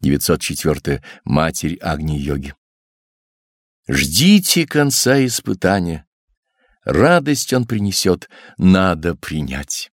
904. Матерь Агни-йоги. Ждите конца испытания. Радость он принесет, надо принять.